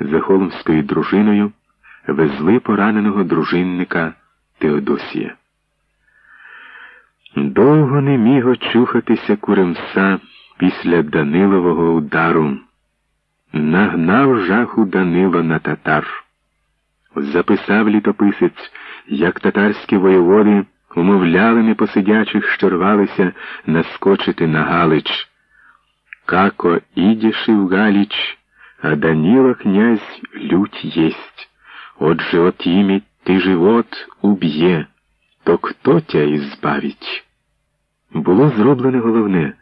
за холмською дружиною везли пораненого дружинника Теодосія. Довго не міг очухатися Куремса після Данилового удару. Нагнав жаху Данило на татар. Записав літописець, як татарські воєводи умовляли непосидячих, що рвалися наскочити на Галич. Како ідіши в Галіч, а Данила князь лють єсть. Отже от імі ти живот уб'є, то хто тя ізбавить? Було зроблене головне.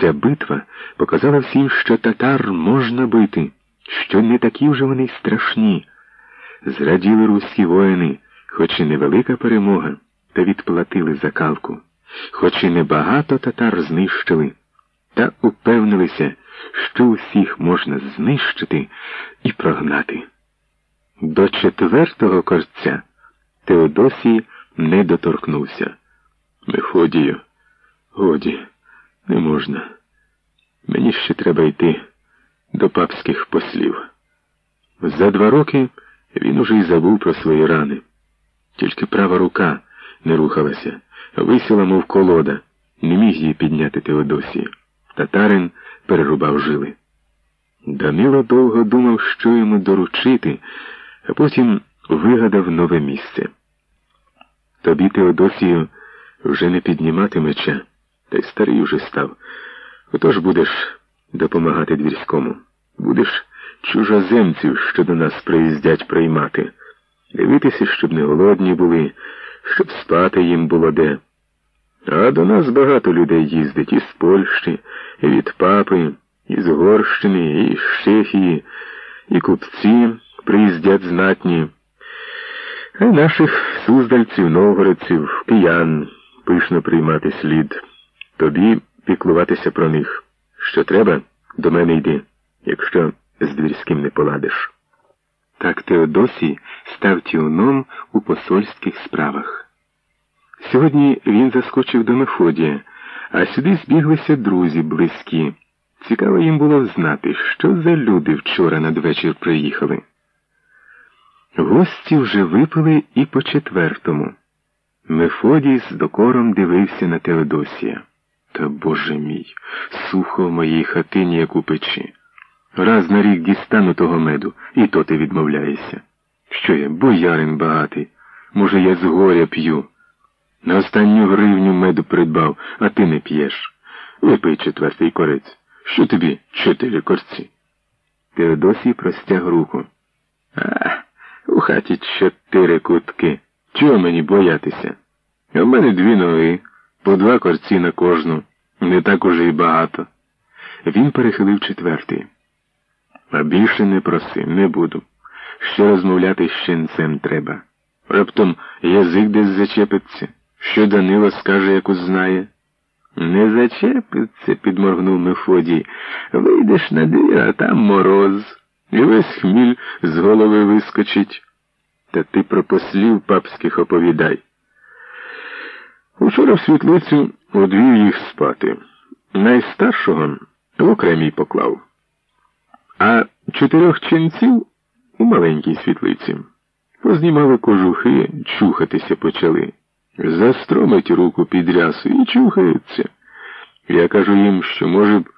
Ця битва показала всім, що татар можна бити, що не такі вже вони страшні. Зраділи руські воїни, хоч і невелика перемога, та відплатили закалку, хоч і небагато татар знищили, та упевнилися, що усіх можна знищити і прогнати. До четвертого корця Теодосій не доторкнувся. Мефодію, годі, не можна. Мені ще треба йти до папських послів. За два роки він уже й забув про свої рани. Тільки права рука не рухалася, висіла, мов колода, не міг її підняти Теодосії. Татарин перерубав жили. Данило довго думав, що йому доручити, а потім вигадав нове місце. Тобі, Теодосію, вже не піднімати меча, та й старий уже став. Отож будеш допомагати двірському. Будеш чужоземців, що до нас приїздять приймати. Дивитися, щоб не голодні були, щоб спати їм було де. А до нас багато людей їздить із Польщі, і від папи, із Горщини, і з Чехії, і купці приїздять знатні. А наших суздальців, новгородців, киян пишно приймати слід. Тобі піклуватися про них. Що треба, до мене йди, якщо з двірським не поладиш. Так Теодосій став тіуном у посольських справах. Сьогодні він заскочив до Мефодія, а сюди збіглися друзі близькі. Цікаво їм було знати, що за люди вчора надвечір приїхали. Гості вже випили і по четвертому. Мефодій з докором дивився на Теодосія. Та, Боже мій, сухо в моїй хатині, як у печі. Раз на рік дістану того меду, і то ти відмовляєшся. Що я, боярин багатий? Може, я з горя п'ю. На останню гривню меду придбав, а ти не п'єш. Випий четвертий корець. Що тобі чотири корці? Теодосій простяг руку. А, у хаті чотири кутки. Чого мені боятися? В мене дві ноги, по два корці на кожну. Не так уже й багато. Він перехилив четвертий. А більше не проси, не буду. Ще розмовляти з щенцем треба. Раптом язик десь зачепиться, що Данило скаже, як узнає. Не зачепиться, підморгнув Мефодій. Вийдеш на двір, а там мороз, і весь хміль з голови вискочить. Та ти про послів папських оповідай. Учора в світлицю одвів їх спати. Найстаршого в окремій поклав а чотирьох ченців у маленькій світлиці. Познімали кожухи, чухатися почали. Застромить руку під рясу і чухаються. Я кажу їм, що, може б,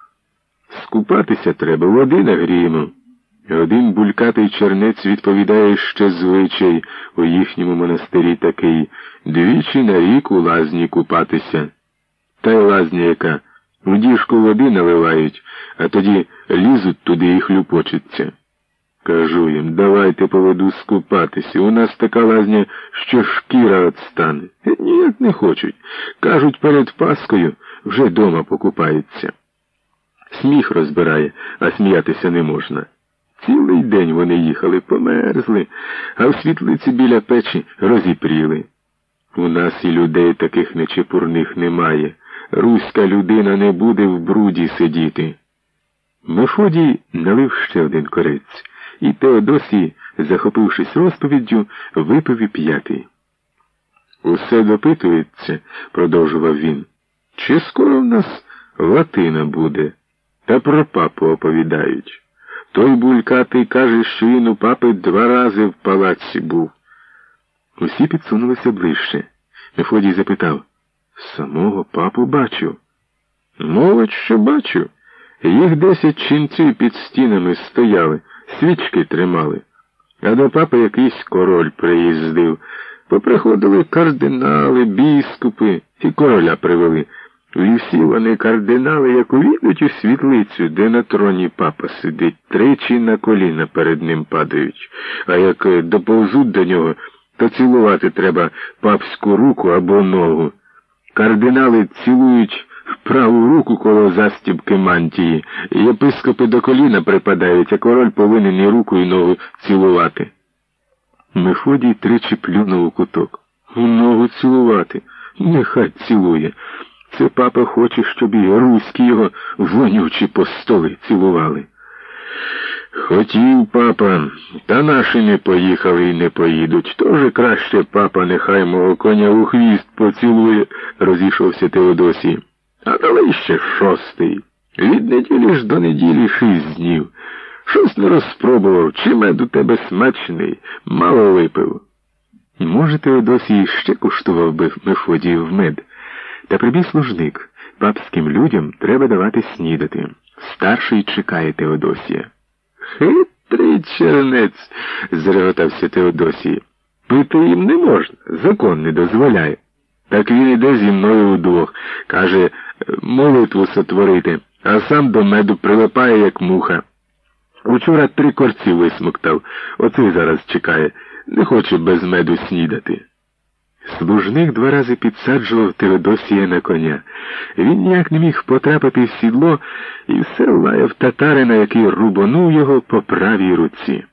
скупатися треба, води нагріємо. Один булькатий чернець відповідає, що звичай у їхньому монастирі такий двічі на рік у лазні купатися. Та й лазня яка. В діжку води наливають, а тоді лізуть туди і хлюпочуться. Кажу їм, давайте по воду скупатися. У нас така лазня, що шкіра отстане. Ніяк не хочуть. Кажуть, перед Паскою вже дома покупаються. Сміх розбирає, а сміятися не можна. Цілий день вони їхали, померзли, а в світлиці біля печі розіпріли. У нас і людей таких нечепурних немає. Руська людина не буде в бруді сидіти. Мефодій налив ще один корець, і Теодосій, захопившись розповіддю, випив і п'ятий. Усе допитується, продовжував він. Чи скоро в нас латина буде? Та про папу оповідають. Той булькатий каже, що він у папи два рази в палаці був. Усі підсунулися ближче. Мефодій запитав Самого папу бачу. Мовить, що бачу. Їх десять ченців під стінами стояли, свічки тримали. А до папи якийсь король приїздив. Поприходили кардинали, біскупи і короля привели. І всі вони кардинали, як увійдуть у світлицю, де на троні папа сидить, тричі на коліна перед ним падають, а як е, доповзуть до нього, то цілувати треба папську руку або ногу. Кардинали цілують праву руку коло застібки мантії, єпископи до коліна припадають, а король повинен і руку і ногу цілувати. Мефодій тричі плюнув у куток. У ногу цілувати. Нехай цілує. Це папа хоче, щоб і руські його вонючі по столи цілували. Хотів папа, та наші не поїхали і не поїдуть. Тож краще папа нехай мого коня у хвіст поцілує, розійшовся Теодосій. А дали ще шостий. Від неділі ж до неділі шість днів. Щось не розпробував, чи мед у тебе смачний, мало випив. Може, Теодосій ще куштував би Мефодіїв мед. Та прибіг служник. Папським людям треба давати снідати. Старший чекає Теодосія. Хитрий чернець, зреготався Теодосій. Пити їм не можна, закон не дозволяє. Так він іде зі мною удвох, каже, молитву сотворити, а сам до меду прилипає, як муха. Учора три корці висмоктав, оцей зараз чекає, не хоче без меду снідати. Служник два рази підсаджував Теодосія на коня. Він ніяк не міг потрапити в сідло і все лаяв татарина, який рубанув його по правій руці.